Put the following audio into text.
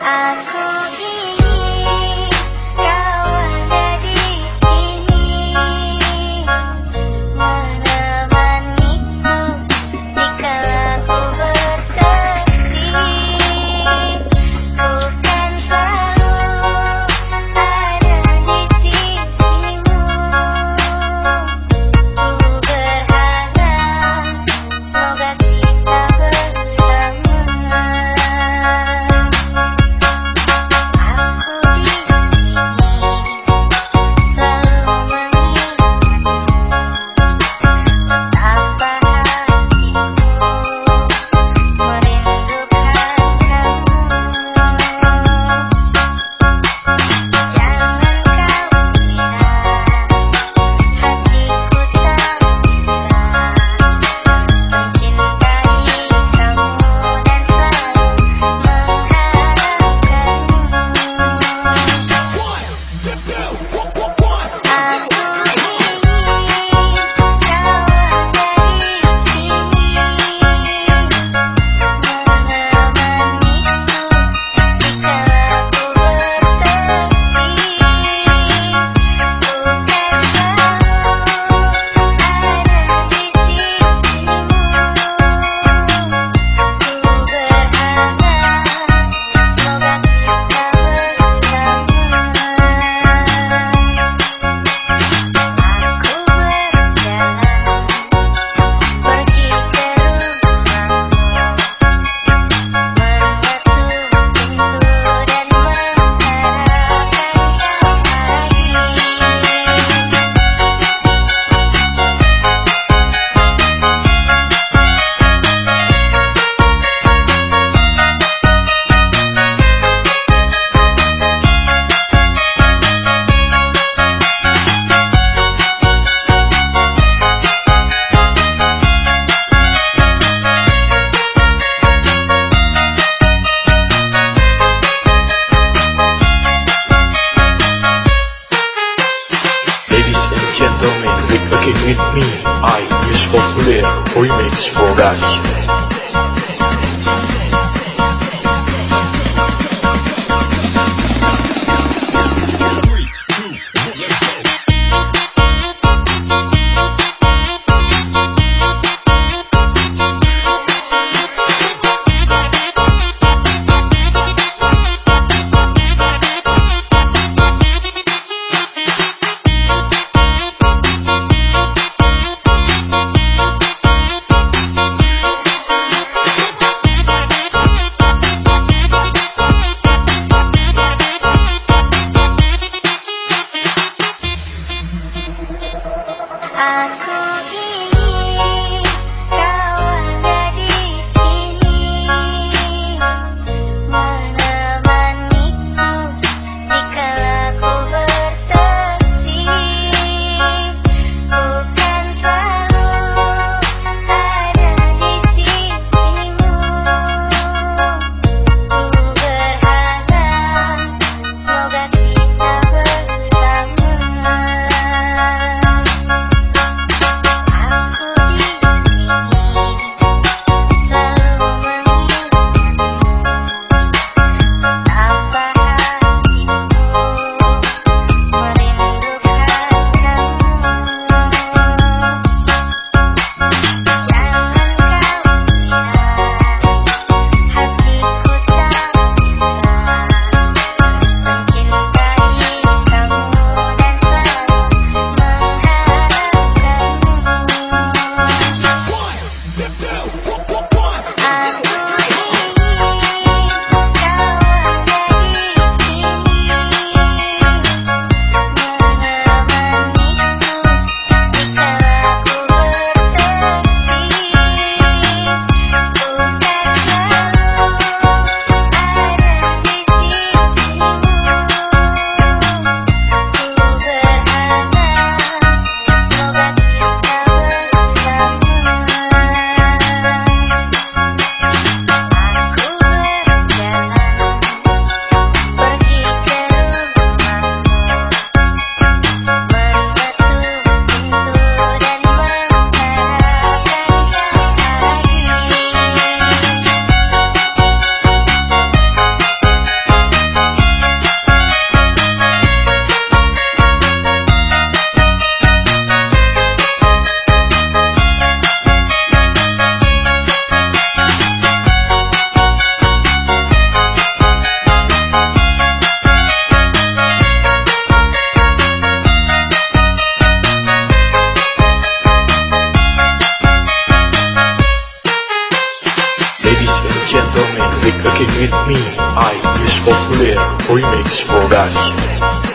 I call with me. I is popular remix for guys. I uh, gentlemen, again with me, I, Yusuf Fuller, remix for Dutch.